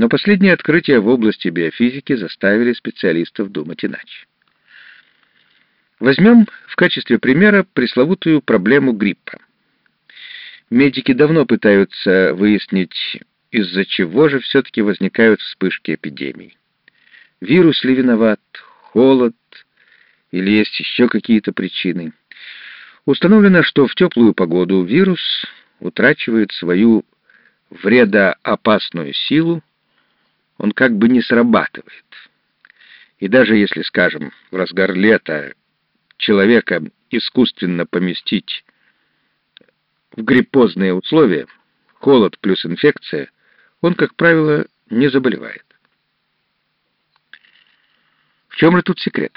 Но последние открытия в области биофизики заставили специалистов думать иначе. Возьмем в качестве примера пресловутую проблему гриппа. Медики давно пытаются выяснить, из-за чего же все-таки возникают вспышки эпидемий. Вирус ли виноват, холод или есть еще какие-то причины. Установлено, что в теплую погоду вирус утрачивает свою вредоопасную силу, он как бы не срабатывает. И даже если, скажем, в разгар лета человека искусственно поместить в гриппозные условия, холод плюс инфекция, он, как правило, не заболевает. В чем же тут секрет?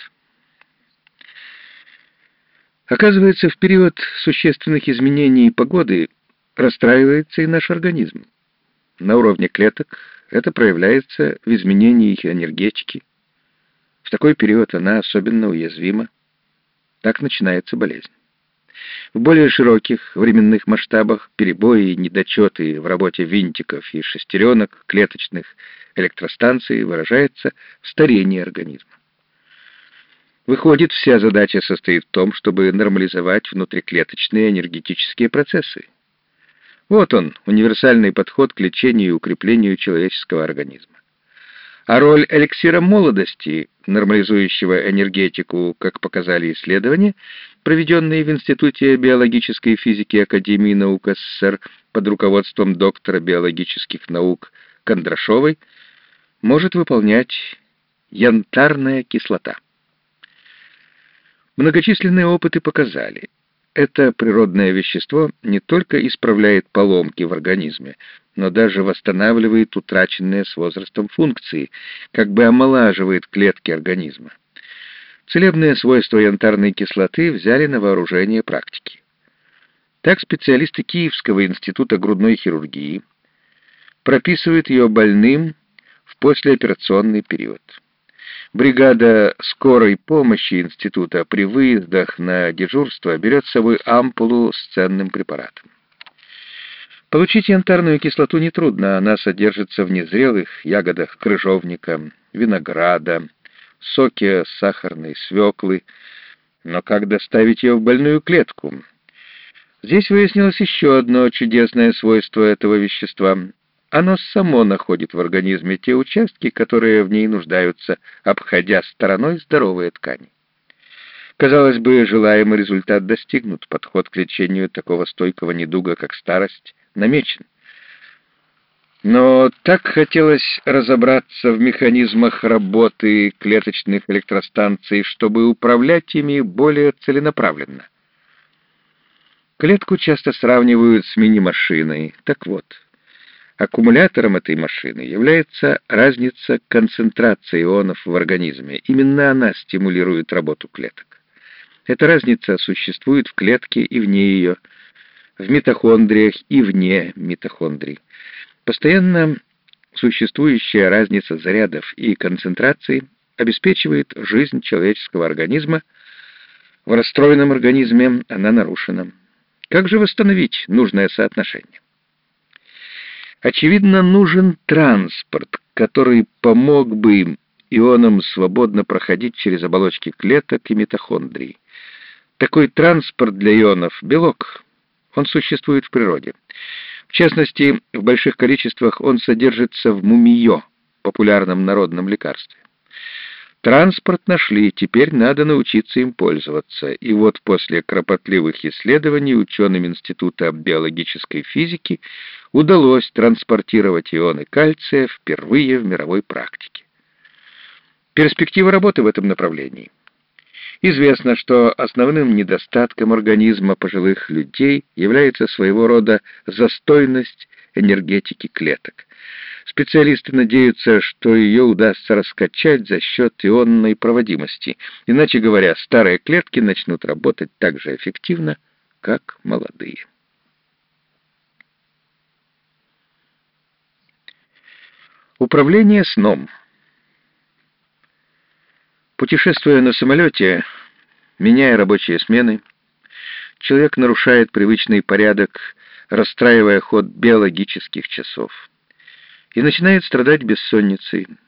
Оказывается, в период существенных изменений погоды расстраивается и наш организм. На уровне клеток это проявляется в изменении их энергетики. В такой период она особенно уязвима. Так начинается болезнь. В более широких временных масштабах перебои и недочеты в работе винтиков и шестеренок клеточных электростанций выражается в старении организма. Выходит, вся задача состоит в том, чтобы нормализовать внутриклеточные энергетические процессы. Вот он, универсальный подход к лечению и укреплению человеческого организма. А роль эликсира молодости, нормализующего энергетику, как показали исследования, проведенные в Институте биологической физики Академии наук СССР под руководством доктора биологических наук Кондрашовой, может выполнять янтарная кислота. Многочисленные опыты показали, это природное вещество не только исправляет поломки в организме, но даже восстанавливает утраченные с возрастом функции, как бы омолаживает клетки организма. Целебные свойства янтарной кислоты взяли на вооружение практики. Так специалисты Киевского института грудной хирургии прописывают ее больным в послеоперационный период. Бригада скорой помощи института при выездах на дежурство берет с собой ампулу с ценным препаратом. Получить янтарную кислоту нетрудно, она содержится в незрелых ягодах крыжовника, винограда, соке сахарной свеклы. Но как доставить ее в больную клетку? Здесь выяснилось еще одно чудесное свойство этого вещества — оно само находит в организме те участки, которые в ней нуждаются, обходя стороной здоровые ткани. Казалось бы, желаемый результат достигнут, подход к лечению такого стойкого недуга, как старость, намечен. Но так хотелось разобраться в механизмах работы клеточных электростанций, чтобы управлять ими более целенаправленно. Клетку часто сравнивают с мини-машиной. Так вот, Аккумулятором этой машины является разница концентрации ионов в организме. Именно она стимулирует работу клеток. Эта разница существует в клетке и вне ее, в митохондриях и вне митохондрий. Постоянно существующая разница зарядов и концентрации обеспечивает жизнь человеческого организма. В расстроенном организме она нарушена. Как же восстановить нужное соотношение? Очевидно, нужен транспорт, который помог бы ионам свободно проходить через оболочки клеток и митохондрий. Такой транспорт для ионов — белок. Он существует в природе. В частности, в больших количествах он содержится в мумиё, популярном народном лекарстве. Транспорт нашли, теперь надо научиться им пользоваться. И вот после кропотливых исследований ученым Института биологической физики удалось транспортировать ионы кальция впервые в мировой практике. Перспектива работы в этом направлении. Известно, что основным недостатком организма пожилых людей является своего рода застойность энергетики клеток. Специалисты надеются, что ее удастся раскачать за счет ионной проводимости. Иначе говоря, старые клетки начнут работать так же эффективно, как молодые. Управление сном. Путешествуя на самолете, меняя рабочие смены, человек нарушает привычный порядок, расстраивая ход биологических часов. и начинает страдать бессонницей.